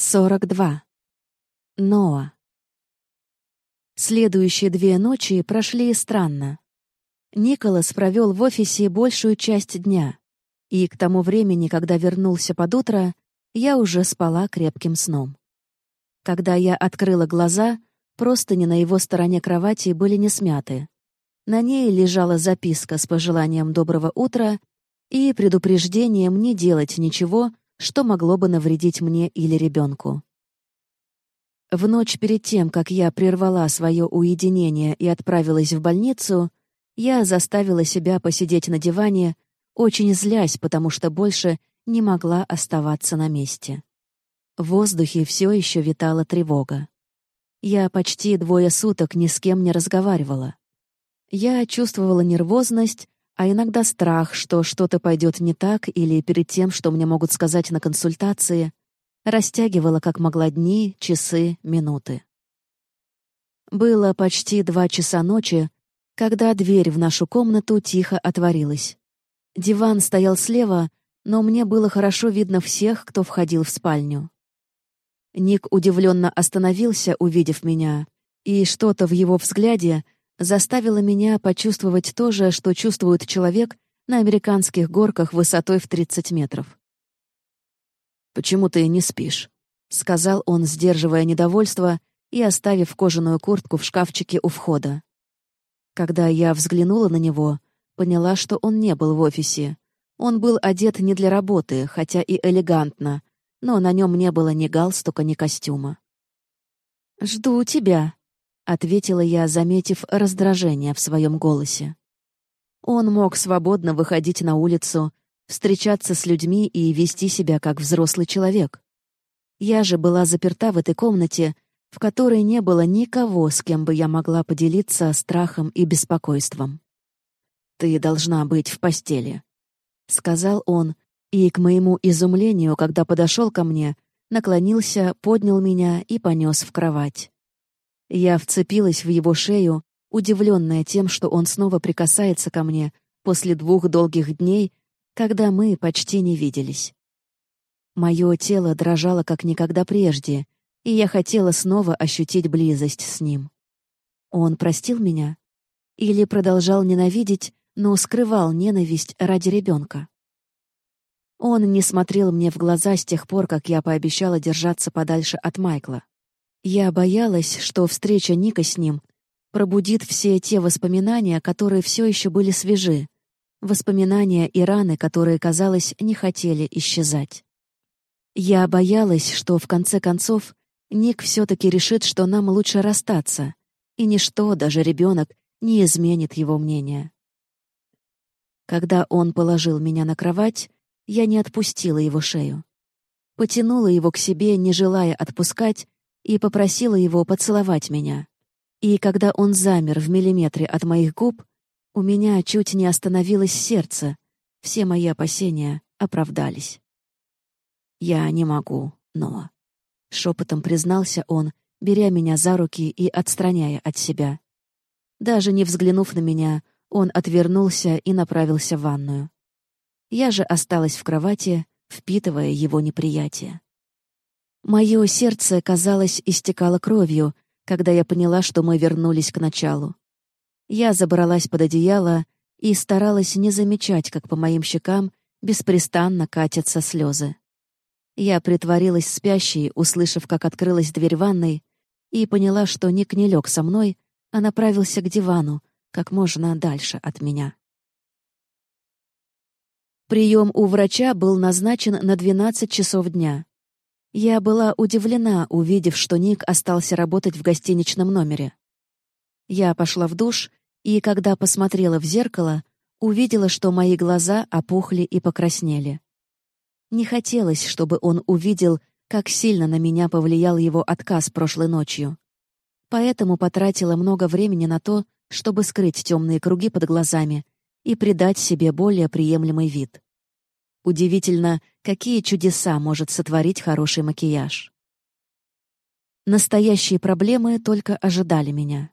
42. Ноа. Следующие две ночи прошли странно. Николас провел в офисе большую часть дня, и к тому времени, когда вернулся под утро, я уже спала крепким сном. Когда я открыла глаза, простыни на его стороне кровати были не смяты. На ней лежала записка с пожеланием доброго утра и предупреждением не делать ничего, что могло бы навредить мне или ребенку. В ночь перед тем, как я прервала свое уединение и отправилась в больницу, я заставила себя посидеть на диване, очень злясь, потому что больше не могла оставаться на месте. В воздухе все еще витала тревога. Я почти двое суток ни с кем не разговаривала. Я чувствовала нервозность, а иногда страх, что что-то пойдет не так или перед тем, что мне могут сказать на консультации, растягивала как могла дни, часы, минуты. Было почти два часа ночи, когда дверь в нашу комнату тихо отворилась. Диван стоял слева, но мне было хорошо видно всех, кто входил в спальню. Ник удивленно остановился, увидев меня, и что-то в его взгляде — заставило меня почувствовать то же, что чувствует человек на американских горках высотой в 30 метров. «Почему ты не спишь?» — сказал он, сдерживая недовольство и оставив кожаную куртку в шкафчике у входа. Когда я взглянула на него, поняла, что он не был в офисе. Он был одет не для работы, хотя и элегантно, но на нем не было ни галстука, ни костюма. «Жду тебя», ответила я, заметив раздражение в своем голосе. Он мог свободно выходить на улицу, встречаться с людьми и вести себя как взрослый человек. Я же была заперта в этой комнате, в которой не было никого, с кем бы я могла поделиться страхом и беспокойством. «Ты должна быть в постели», — сказал он, и, к моему изумлению, когда подошел ко мне, наклонился, поднял меня и понес в кровать. Я вцепилась в его шею, удивленная тем, что он снова прикасается ко мне после двух долгих дней, когда мы почти не виделись. Мое тело дрожало как никогда прежде, и я хотела снова ощутить близость с ним. Он простил меня? Или продолжал ненавидеть, но скрывал ненависть ради ребенка? Он не смотрел мне в глаза с тех пор, как я пообещала держаться подальше от Майкла. Я боялась, что встреча Ника с ним пробудит все те воспоминания, которые все еще были свежи, воспоминания и раны, которые, казалось, не хотели исчезать. Я боялась, что в конце концов Ник все-таки решит, что нам лучше расстаться, и ничто, даже ребенок, не изменит его мнение. Когда он положил меня на кровать, я не отпустила его шею. Потянула его к себе, не желая отпускать, и попросила его поцеловать меня. И когда он замер в миллиметре от моих губ, у меня чуть не остановилось сердце. Все мои опасения оправдались. «Я не могу, но...» — шепотом признался он, беря меня за руки и отстраняя от себя. Даже не взглянув на меня, он отвернулся и направился в ванную. Я же осталась в кровати, впитывая его неприятие. Мое сердце, казалось, истекало кровью, когда я поняла, что мы вернулись к началу. Я забралась под одеяло и старалась не замечать, как по моим щекам беспрестанно катятся слезы. Я притворилась спящей, услышав, как открылась дверь ванной, и поняла, что Ник не лег со мной, а направился к дивану, как можно дальше от меня. Прием у врача был назначен на 12 часов дня. Я была удивлена, увидев, что Ник остался работать в гостиничном номере. Я пошла в душ, и, когда посмотрела в зеркало, увидела, что мои глаза опухли и покраснели. Не хотелось, чтобы он увидел, как сильно на меня повлиял его отказ прошлой ночью. Поэтому потратила много времени на то, чтобы скрыть темные круги под глазами и придать себе более приемлемый вид. Удивительно, какие чудеса может сотворить хороший макияж. Настоящие проблемы только ожидали меня.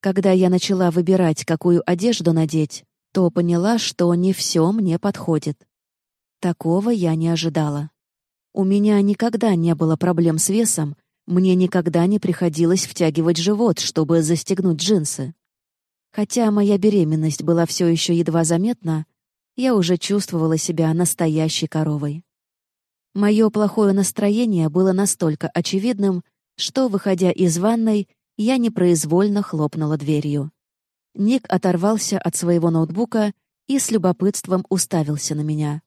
Когда я начала выбирать, какую одежду надеть, то поняла, что не все мне подходит. Такого я не ожидала. У меня никогда не было проблем с весом, мне никогда не приходилось втягивать живот, чтобы застегнуть джинсы. Хотя моя беременность была все еще едва заметна, я уже чувствовала себя настоящей коровой. Мое плохое настроение было настолько очевидным, что, выходя из ванной, я непроизвольно хлопнула дверью. Ник оторвался от своего ноутбука и с любопытством уставился на меня.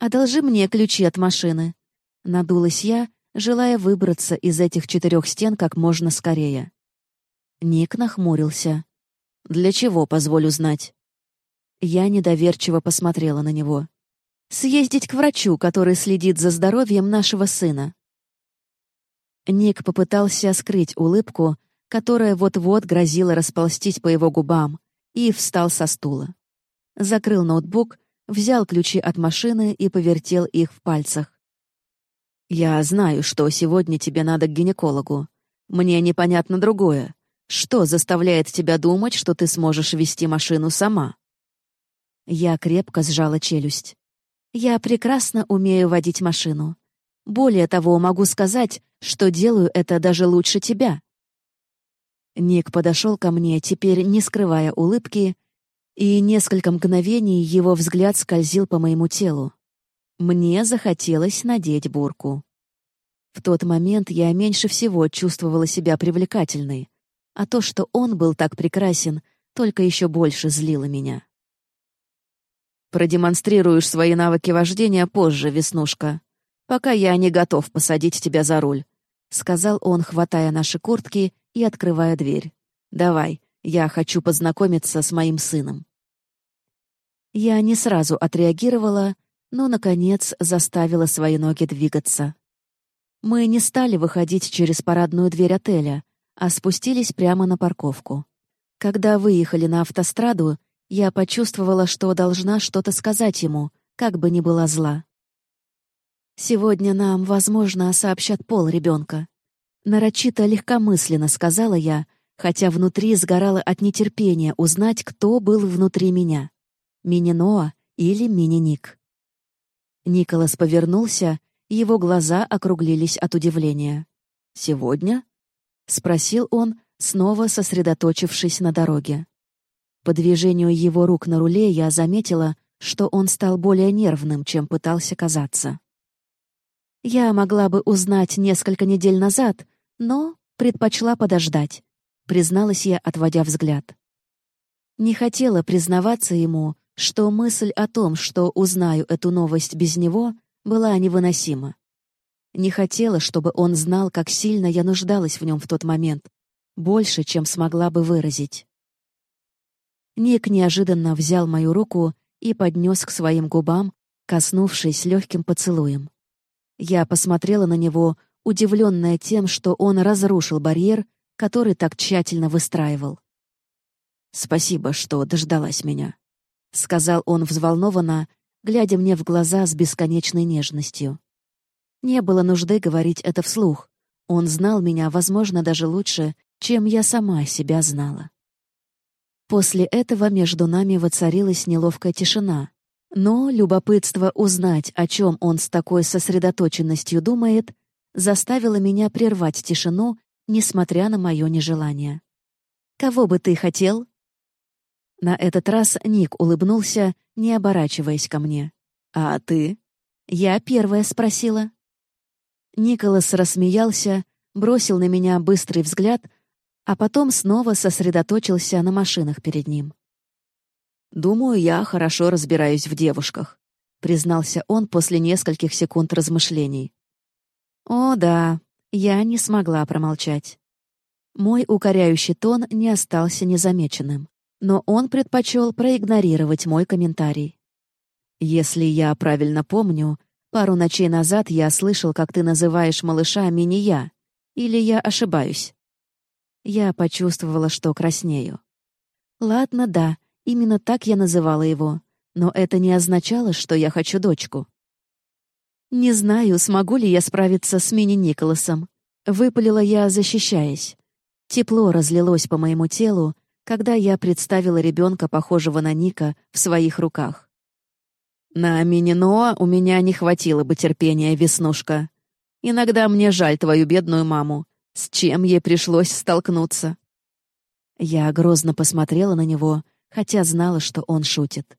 «Одолжи мне ключи от машины», — надулась я, желая выбраться из этих четырех стен как можно скорее. Ник нахмурился. «Для чего, позволю знать?» Я недоверчиво посмотрела на него. «Съездить к врачу, который следит за здоровьем нашего сына». Ник попытался скрыть улыбку, которая вот-вот грозила расползтись по его губам, и встал со стула. Закрыл ноутбук, взял ключи от машины и повертел их в пальцах. «Я знаю, что сегодня тебе надо к гинекологу. Мне непонятно другое. Что заставляет тебя думать, что ты сможешь вести машину сама?» Я крепко сжала челюсть. Я прекрасно умею водить машину. Более того, могу сказать, что делаю это даже лучше тебя. Ник подошел ко мне, теперь не скрывая улыбки, и несколько мгновений его взгляд скользил по моему телу. Мне захотелось надеть бурку. В тот момент я меньше всего чувствовала себя привлекательной, а то, что он был так прекрасен, только еще больше злило меня. Продемонстрируешь свои навыки вождения позже, Веснушка. Пока я не готов посадить тебя за руль», — сказал он, хватая наши куртки и открывая дверь. «Давай, я хочу познакомиться с моим сыном». Я не сразу отреагировала, но, наконец, заставила свои ноги двигаться. Мы не стали выходить через парадную дверь отеля, а спустились прямо на парковку. Когда выехали на автостраду, я почувствовала, что должна что-то сказать ему, как бы ни была зла. «Сегодня нам, возможно, сообщат пол ребенка. Нарочито легкомысленно сказала я, хотя внутри сгорала от нетерпения узнать, кто был внутри меня. Мини-Ноа или Мини-Ник. Николас повернулся, его глаза округлились от удивления. «Сегодня?» — спросил он, снова сосредоточившись на дороге. По движению его рук на руле я заметила, что он стал более нервным, чем пытался казаться. Я могла бы узнать несколько недель назад, но предпочла подождать, призналась я, отводя взгляд. Не хотела признаваться ему, что мысль о том, что узнаю эту новость без него, была невыносима. Не хотела, чтобы он знал, как сильно я нуждалась в нем в тот момент, больше, чем смогла бы выразить. Ник неожиданно взял мою руку и поднес к своим губам, коснувшись легким поцелуем. Я посмотрела на него, удивленная тем, что он разрушил барьер, который так тщательно выстраивал. «Спасибо, что дождалась меня», — сказал он взволнованно, глядя мне в глаза с бесконечной нежностью. Не было нужды говорить это вслух. Он знал меня, возможно, даже лучше, чем я сама себя знала. После этого между нами воцарилась неловкая тишина. Но любопытство узнать, о чем он с такой сосредоточенностью думает, заставило меня прервать тишину, несмотря на мое нежелание. «Кого бы ты хотел?» На этот раз Ник улыбнулся, не оборачиваясь ко мне. «А ты?» Я первая спросила. Николас рассмеялся, бросил на меня быстрый взгляд — а потом снова сосредоточился на машинах перед ним. «Думаю, я хорошо разбираюсь в девушках», — признался он после нескольких секунд размышлений. «О, да, я не смогла промолчать». Мой укоряющий тон не остался незамеченным, но он предпочел проигнорировать мой комментарий. «Если я правильно помню, пару ночей назад я слышал, как ты называешь малыша мини-я. Или я ошибаюсь?» Я почувствовала, что краснею. Ладно, да, именно так я называла его, но это не означало, что я хочу дочку. Не знаю, смогу ли я справиться с мини-Николасом. Выпалила я, защищаясь. Тепло разлилось по моему телу, когда я представила ребенка, похожего на Ника, в своих руках. На Мининоа у меня не хватило бы терпения, Веснушка. Иногда мне жаль твою бедную маму. С чем ей пришлось столкнуться?» Я грозно посмотрела на него, хотя знала, что он шутит.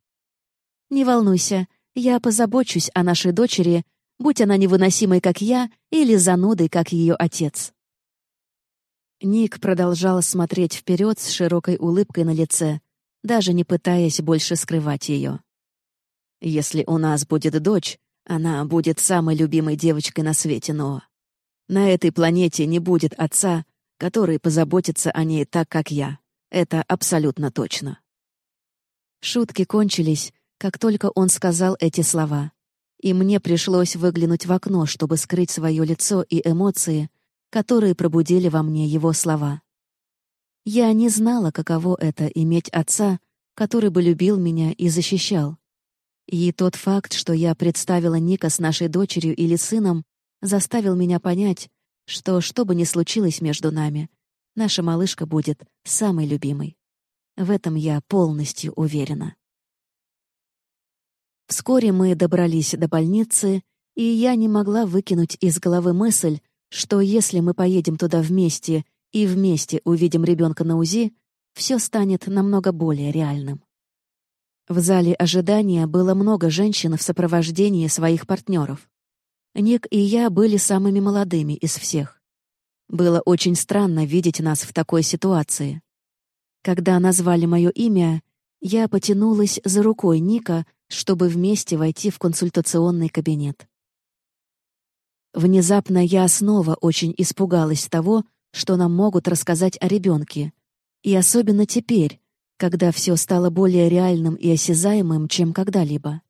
«Не волнуйся, я позабочусь о нашей дочери, будь она невыносимой, как я, или занудой, как ее отец». Ник продолжал смотреть вперед с широкой улыбкой на лице, даже не пытаясь больше скрывать ее. «Если у нас будет дочь, она будет самой любимой девочкой на свете, но на этой планете не будет отца, который позаботится о ней так, как я. Это абсолютно точно». Шутки кончились, как только он сказал эти слова. И мне пришлось выглянуть в окно, чтобы скрыть свое лицо и эмоции, которые пробудили во мне его слова. Я не знала, каково это — иметь отца, который бы любил меня и защищал. И тот факт, что я представила Ника с нашей дочерью или сыном, заставил меня понять, что, что бы ни случилось между нами, наша малышка будет самой любимой. В этом я полностью уверена. Вскоре мы добрались до больницы, и я не могла выкинуть из головы мысль, что если мы поедем туда вместе и вместе увидим ребенка на УЗИ, все станет намного более реальным. В зале ожидания было много женщин в сопровождении своих партнеров. Ник и я были самыми молодыми из всех. Было очень странно видеть нас в такой ситуации. Когда назвали мое имя, я потянулась за рукой Ника, чтобы вместе войти в консультационный кабинет. Внезапно я снова очень испугалась того, что нам могут рассказать о ребенке, и особенно теперь, когда все стало более реальным и осязаемым, чем когда-либо.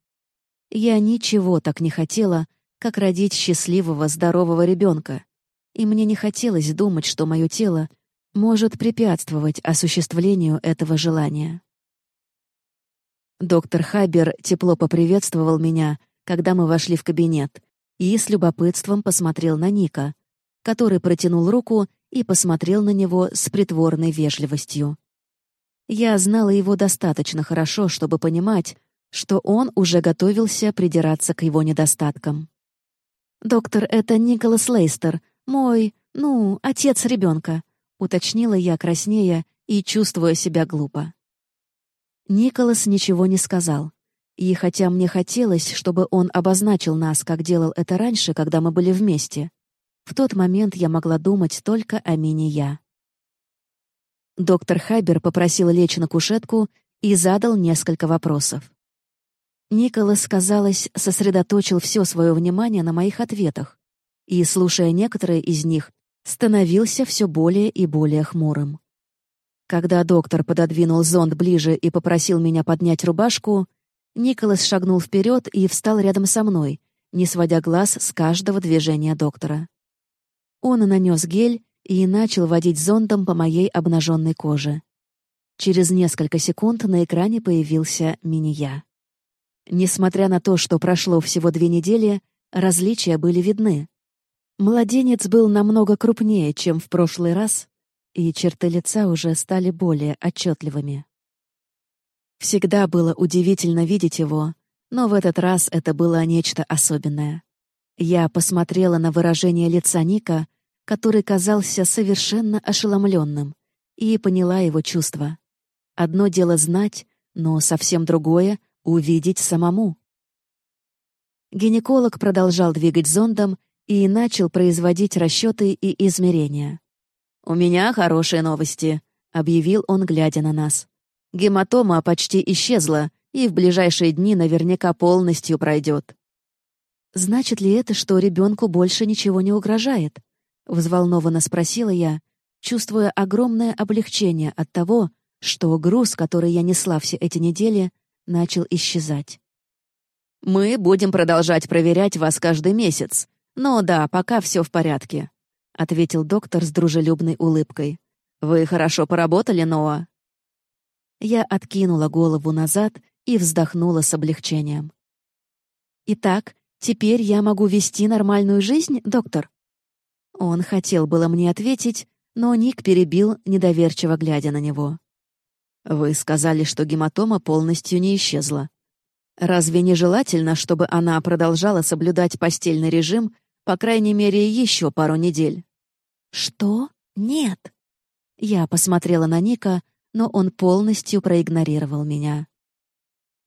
Я ничего так не хотела, как родить счастливого, здорового ребенка, и мне не хотелось думать, что мое тело может препятствовать осуществлению этого желания. Доктор Хабер тепло поприветствовал меня, когда мы вошли в кабинет, и с любопытством посмотрел на Ника, который протянул руку и посмотрел на него с притворной вежливостью. Я знала его достаточно хорошо, чтобы понимать, что он уже готовился придираться к его недостаткам. «Доктор, это Николас Лейстер, мой, ну, отец ребенка», — уточнила я краснея и чувствуя себя глупо. Николас ничего не сказал. И хотя мне хотелось, чтобы он обозначил нас, как делал это раньше, когда мы были вместе, в тот момент я могла думать только о мини-я. Доктор Хайбер попросил лечь на кушетку и задал несколько вопросов. Николас, казалось, сосредоточил все свое внимание на моих ответах, и, слушая некоторые из них, становился все более и более хмурым. Когда доктор пододвинул зонт ближе и попросил меня поднять рубашку, Николас шагнул вперед и встал рядом со мной, не сводя глаз с каждого движения доктора. Он нанес гель и начал водить зондом по моей обнаженной коже. Через несколько секунд на экране появился мини-я. Несмотря на то, что прошло всего две недели, различия были видны. Младенец был намного крупнее, чем в прошлый раз, и черты лица уже стали более отчетливыми. Всегда было удивительно видеть его, но в этот раз это было нечто особенное. Я посмотрела на выражение лица Ника, который казался совершенно ошеломленным, и поняла его чувства. Одно дело знать, но совсем другое — увидеть самому. Гинеколог продолжал двигать зондом и начал производить расчеты и измерения. «У меня хорошие новости», — объявил он, глядя на нас. «Гематома почти исчезла и в ближайшие дни наверняка полностью пройдет». «Значит ли это, что ребенку больше ничего не угрожает?» — взволнованно спросила я, чувствуя огромное облегчение от того, что груз, который я несла все эти недели, начал исчезать. «Мы будем продолжать проверять вас каждый месяц, но да, пока все в порядке», — ответил доктор с дружелюбной улыбкой. «Вы хорошо поработали, Ноа?» Я откинула голову назад и вздохнула с облегчением. «Итак, теперь я могу вести нормальную жизнь, доктор?» Он хотел было мне ответить, но Ник перебил, недоверчиво глядя на него. «Вы сказали, что гематома полностью не исчезла. Разве не желательно, чтобы она продолжала соблюдать постельный режим, по крайней мере, еще пару недель? Что? Нет. Я посмотрела на Ника, но он полностью проигнорировал меня.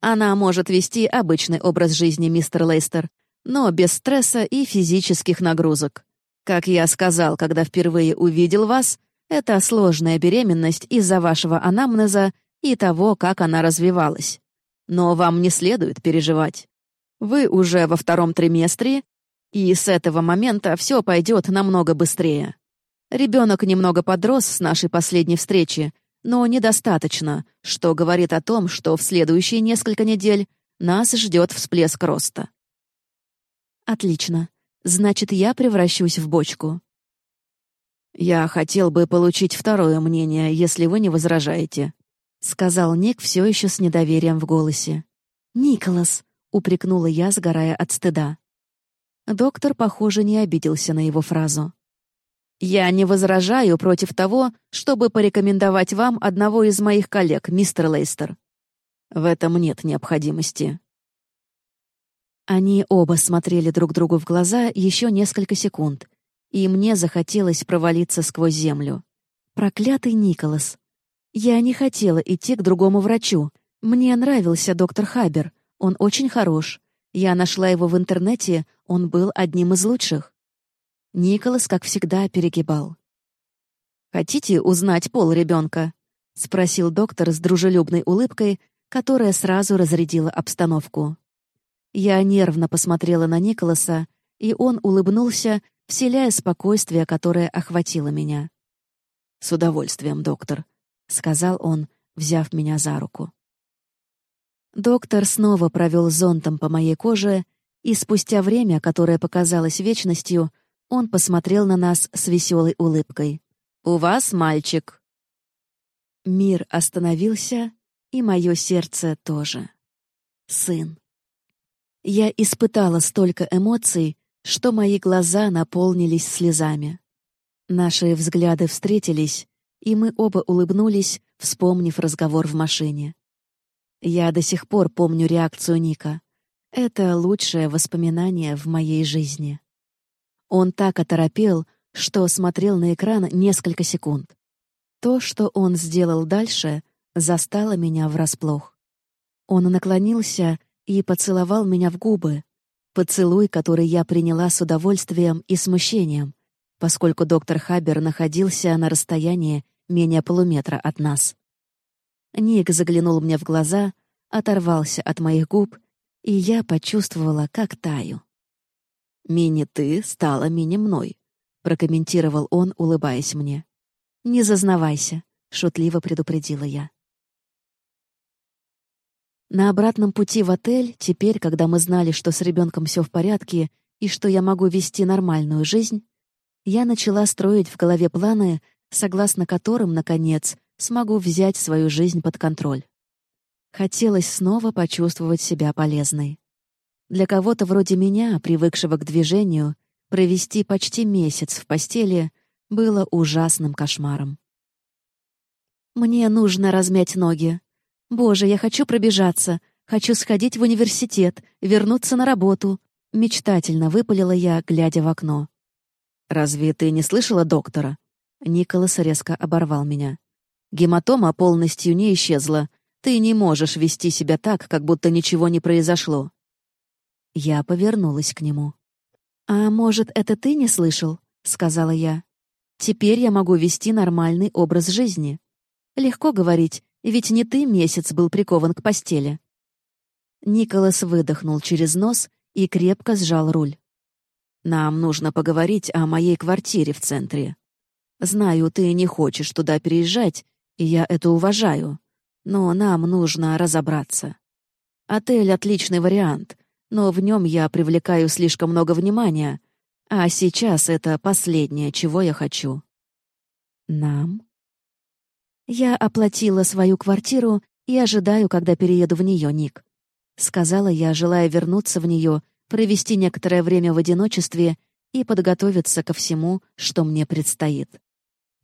Она может вести обычный образ жизни, мистер Лейстер, но без стресса и физических нагрузок. Как я сказал, когда впервые увидел вас, это сложная беременность из-за вашего анамнеза и того, как она развивалась. Но вам не следует переживать. Вы уже во втором триместре, и с этого момента все пойдет намного быстрее. Ребенок немного подрос с нашей последней встречи, но недостаточно, что говорит о том, что в следующие несколько недель нас ждет всплеск роста. Отлично. Значит, я превращусь в бочку. Я хотел бы получить второе мнение, если вы не возражаете, — сказал Ник все еще с недоверием в голосе. «Николас!» — упрекнула я, сгорая от стыда. Доктор, похоже, не обиделся на его фразу. «Я не возражаю против того, чтобы порекомендовать вам одного из моих коллег, мистер Лейстер. В этом нет необходимости». Они оба смотрели друг другу в глаза еще несколько секунд, и мне захотелось провалиться сквозь землю. Проклятый Николас! Я не хотела идти к другому врачу. Мне нравился доктор Хабер. Он очень хорош. Я нашла его в интернете, он был одним из лучших. Николас, как всегда, перегибал. «Хотите узнать пол ребенка?» — спросил доктор с дружелюбной улыбкой, которая сразу разрядила обстановку. Я нервно посмотрела на Николаса, и он улыбнулся, вселяя спокойствие, которое охватило меня. «С удовольствием, доктор», — сказал он, взяв меня за руку. Доктор снова провел зонтом по моей коже, и спустя время, которое показалось вечностью, он посмотрел на нас с веселой улыбкой. «У вас мальчик». Мир остановился, и мое сердце тоже. Сын. Я испытала столько эмоций, что мои глаза наполнились слезами. Наши взгляды встретились, и мы оба улыбнулись, вспомнив разговор в машине. Я до сих пор помню реакцию Ника. Это лучшее воспоминание в моей жизни. Он так оторопел, что смотрел на экран несколько секунд. То, что он сделал дальше, застало меня врасплох. Он наклонился и поцеловал меня в губы. Поцелуй, который я приняла с удовольствием и смущением, поскольку доктор Хабер находился на расстоянии менее полуметра от нас. Ник заглянул мне в глаза, оторвался от моих губ, и я почувствовала, как таю. «Мини-ты стала мини-мной», — прокомментировал он, улыбаясь мне. «Не зазнавайся», — шутливо предупредила я. На обратном пути в отель, теперь, когда мы знали, что с ребенком все в порядке и что я могу вести нормальную жизнь, я начала строить в голове планы, согласно которым, наконец, смогу взять свою жизнь под контроль. Хотелось снова почувствовать себя полезной. Для кого-то вроде меня, привыкшего к движению, провести почти месяц в постели было ужасным кошмаром. «Мне нужно размять ноги. Боже, я хочу пробежаться, хочу сходить в университет, вернуться на работу», — мечтательно выпалила я, глядя в окно. «Разве ты не слышала доктора?» Николас резко оборвал меня. «Гематома полностью не исчезла. Ты не можешь вести себя так, как будто ничего не произошло». Я повернулась к нему. «А может, это ты не слышал?» — сказала я. «Теперь я могу вести нормальный образ жизни. Легко говорить, ведь не ты месяц был прикован к постели». Николас выдохнул через нос и крепко сжал руль. «Нам нужно поговорить о моей квартире в центре. Знаю, ты не хочешь туда переезжать, и я это уважаю. Но нам нужно разобраться. Отель — отличный вариант, но в нем я привлекаю слишком много внимания, а сейчас это последнее, чего я хочу. Нам? Я оплатила свою квартиру и ожидаю, когда перееду в нее, Ник. Сказала я, желая вернуться в нее, провести некоторое время в одиночестве и подготовиться ко всему, что мне предстоит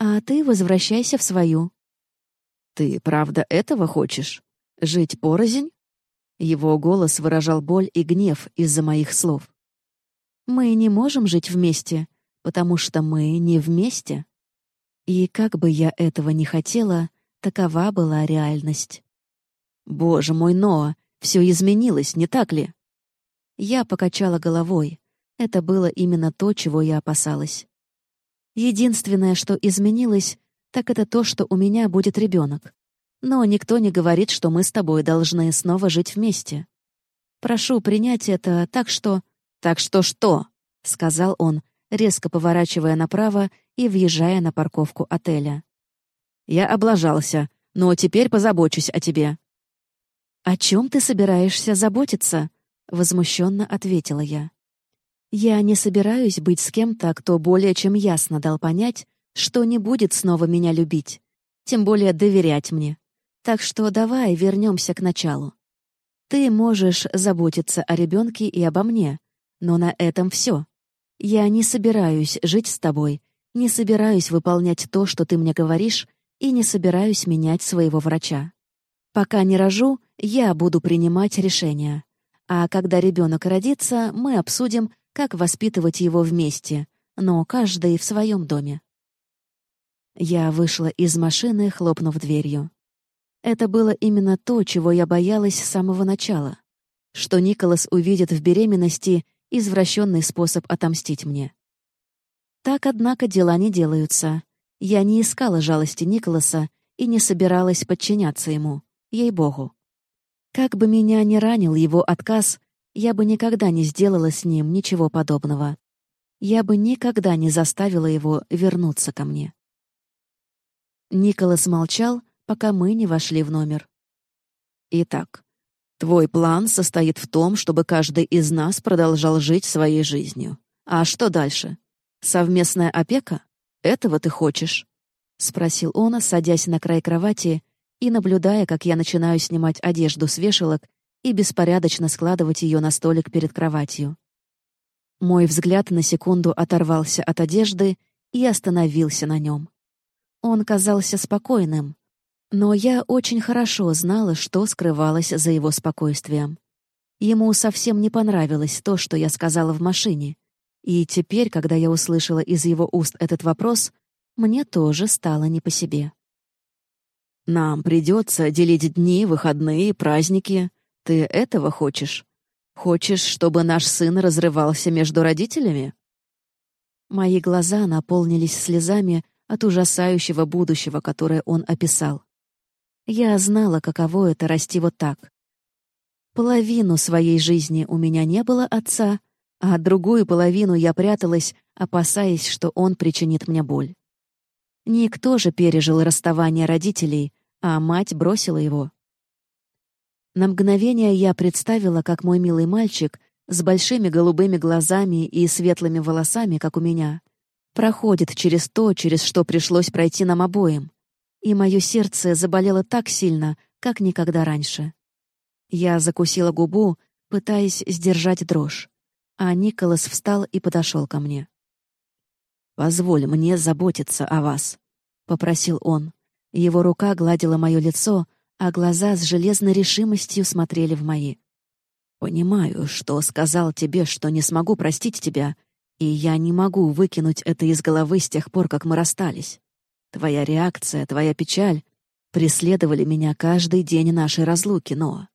а ты возвращайся в свою». «Ты правда этого хочешь? Жить порознь?» Его голос выражал боль и гнев из-за моих слов. «Мы не можем жить вместе, потому что мы не вместе». И как бы я этого не хотела, такова была реальность. «Боже мой, Ноа, все изменилось, не так ли?» Я покачала головой. Это было именно то, чего я опасалась. Единственное, что изменилось, так это то, что у меня будет ребенок. Но никто не говорит, что мы с тобой должны снова жить вместе. Прошу принять это так что... Так что что? сказал он, резко поворачивая направо и въезжая на парковку отеля. Я облажался, но теперь позабочусь о тебе. О чем ты собираешься заботиться? возмущенно ответила я. Я не собираюсь быть с кем-то, кто более чем ясно дал понять, что не будет снова меня любить, тем более доверять мне. Так что давай вернемся к началу. Ты можешь заботиться о ребенке и обо мне, но на этом все. Я не собираюсь жить с тобой, не собираюсь выполнять то, что ты мне говоришь, и не собираюсь менять своего врача. Пока не рожу, я буду принимать решения. А когда ребенок родится, мы обсудим, как воспитывать его вместе, но каждый в своем доме. Я вышла из машины, хлопнув дверью. Это было именно то, чего я боялась с самого начала. Что Николас увидит в беременности извращенный способ отомстить мне. Так, однако, дела не делаются. Я не искала жалости Николаса и не собиралась подчиняться ему, ей-богу. Как бы меня ни ранил его отказ, я бы никогда не сделала с ним ничего подобного. Я бы никогда не заставила его вернуться ко мне. Николас молчал, пока мы не вошли в номер. Итак, твой план состоит в том, чтобы каждый из нас продолжал жить своей жизнью. А что дальше? Совместная опека? Этого ты хочешь? спросил он, садясь на край кровати и наблюдая, как я начинаю снимать одежду с вешалок и беспорядочно складывать ее на столик перед кроватью. Мой взгляд на секунду оторвался от одежды и остановился на нем. Он казался спокойным, но я очень хорошо знала, что скрывалось за его спокойствием. Ему совсем не понравилось то, что я сказала в машине. И теперь, когда я услышала из его уст этот вопрос, мне тоже стало не по себе. «Нам придется делить дни, выходные, праздники. Ты этого хочешь? Хочешь, чтобы наш сын разрывался между родителями?» Мои глаза наполнились слезами от ужасающего будущего, которое он описал. Я знала, каково это расти вот так. Половину своей жизни у меня не было отца, а другую половину я пряталась, опасаясь, что он причинит мне боль. Никто же пережил расставание родителей, а мать бросила его. На мгновение я представила, как мой милый мальчик с большими голубыми глазами и светлыми волосами, как у меня, проходит через то, через что пришлось пройти нам обоим и мое сердце заболело так сильно, как никогда раньше. Я закусила губу, пытаясь сдержать дрожь, а Николас встал и подошел ко мне. «Позволь мне заботиться о вас», — попросил он. Его рука гладила мое лицо, а глаза с железной решимостью смотрели в мои. «Понимаю, что сказал тебе, что не смогу простить тебя, и я не могу выкинуть это из головы с тех пор, как мы расстались. Твоя реакция, твоя печаль преследовали меня каждый день нашей разлуки, но...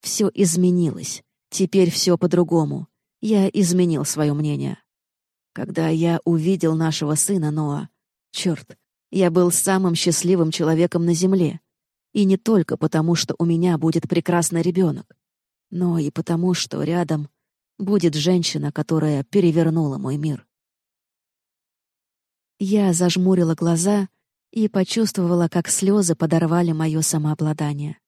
Все изменилось. Теперь все по-другому. Я изменил свое мнение. Когда я увидел нашего сына Ноа, черт, я был самым счастливым человеком на земле. И не только потому, что у меня будет прекрасный ребенок, но и потому, что рядом будет женщина, которая перевернула мой мир. Я зажмурила глаза и почувствовала, как слезы подорвали мое самообладание.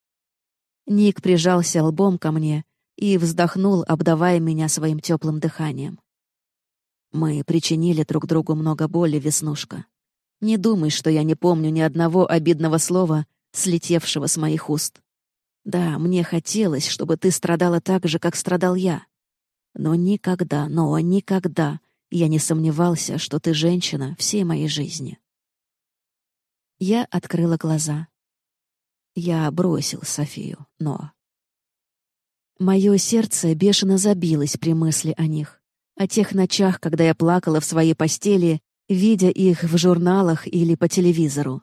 Ник прижался лбом ко мне и вздохнул, обдавая меня своим теплым дыханием. Мы причинили друг другу много боли, Веснушка. Не думай, что я не помню ни одного обидного слова, слетевшего с моих уст. Да, мне хотелось, чтобы ты страдала так же, как страдал я. Но никогда, но никогда я не сомневался, что ты женщина всей моей жизни. Я открыла глаза. Я бросил Софию, но... Мое сердце бешено забилось при мысли о них, о тех ночах, когда я плакала в своей постели, видя их в журналах или по телевизору.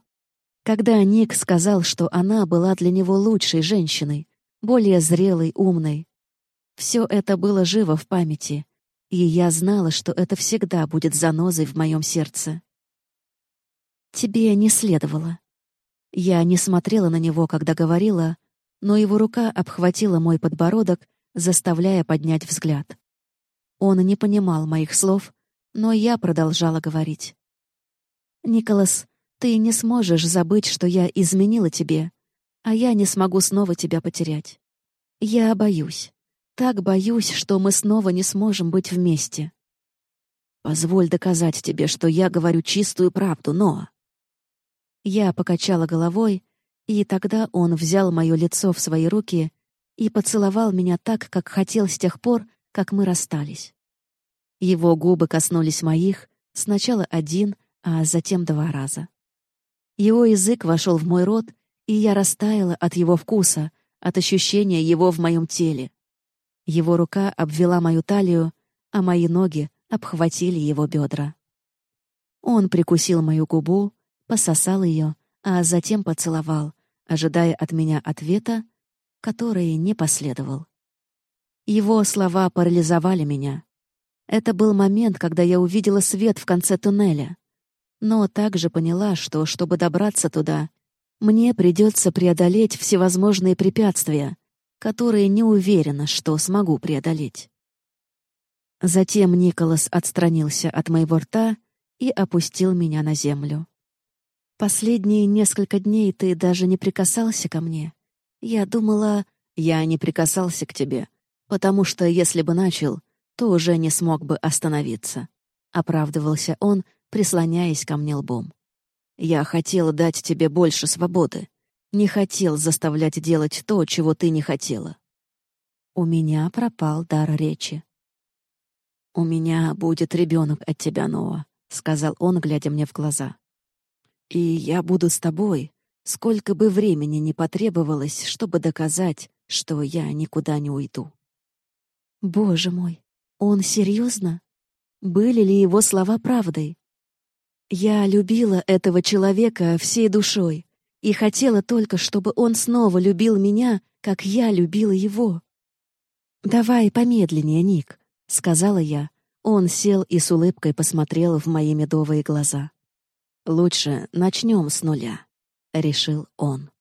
Когда Ник сказал, что она была для него лучшей женщиной, более зрелой, умной. Все это было живо в памяти, и я знала, что это всегда будет занозой в моем сердце. «Тебе не следовало». Я не смотрела на него, когда говорила, но его рука обхватила мой подбородок, заставляя поднять взгляд. Он не понимал моих слов, но я продолжала говорить. «Николас, ты не сможешь забыть, что я изменила тебе, а я не смогу снова тебя потерять. Я боюсь. Так боюсь, что мы снова не сможем быть вместе. Позволь доказать тебе, что я говорю чистую правду, но... Я покачала головой, и тогда он взял мое лицо в свои руки и поцеловал меня так, как хотел с тех пор, как мы расстались. Его губы коснулись моих, сначала один, а затем два раза. Его язык вошел в мой рот, и я растаяла от его вкуса, от ощущения его в моем теле. Его рука обвела мою талию, а мои ноги обхватили его бедра. Он прикусил мою губу, пососал ее, а затем поцеловал, ожидая от меня ответа, который не последовал. Его слова парализовали меня. Это был момент, когда я увидела свет в конце туннеля но также поняла, что, чтобы добраться туда, мне придется преодолеть всевозможные препятствия, которые не уверена, что смогу преодолеть. Затем Николас отстранился от моего рта и опустил меня на землю. «Последние несколько дней ты даже не прикасался ко мне. Я думала, я не прикасался к тебе, потому что если бы начал, то уже не смог бы остановиться», — оправдывался он, — прислоняясь ко мне лбом. «Я хотел дать тебе больше свободы. Не хотел заставлять делать то, чего ты не хотела». У меня пропал дар речи. «У меня будет ребенок от тебя, Ноа», — сказал он, глядя мне в глаза. «И я буду с тобой, сколько бы времени ни потребовалось, чтобы доказать, что я никуда не уйду». Боже мой, он серьезно? Были ли его слова правдой? Я любила этого человека всей душой и хотела только, чтобы он снова любил меня, как я любила его. «Давай помедленнее, Ник», — сказала я. Он сел и с улыбкой посмотрел в мои медовые глаза. «Лучше начнем с нуля», — решил он.